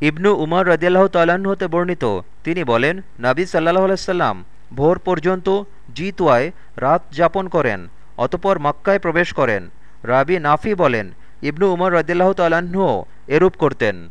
ইবনু উমর রদিয়াল্লাহ তাল্লাহ্ন হতে বর্ণিত। তিনি বলেন, নাবী সাল্লাহ আলাইসাল্লাম ভোর পর্যন্ত জিতুয়ায় রাত যাপন করেন, অতপর মক্কায় প্রবেশ করেন। রাবি নাফি বলেন, ইবনু উমর রদিল্লাহ তাল্লাহ্নও এরূপ করতেন।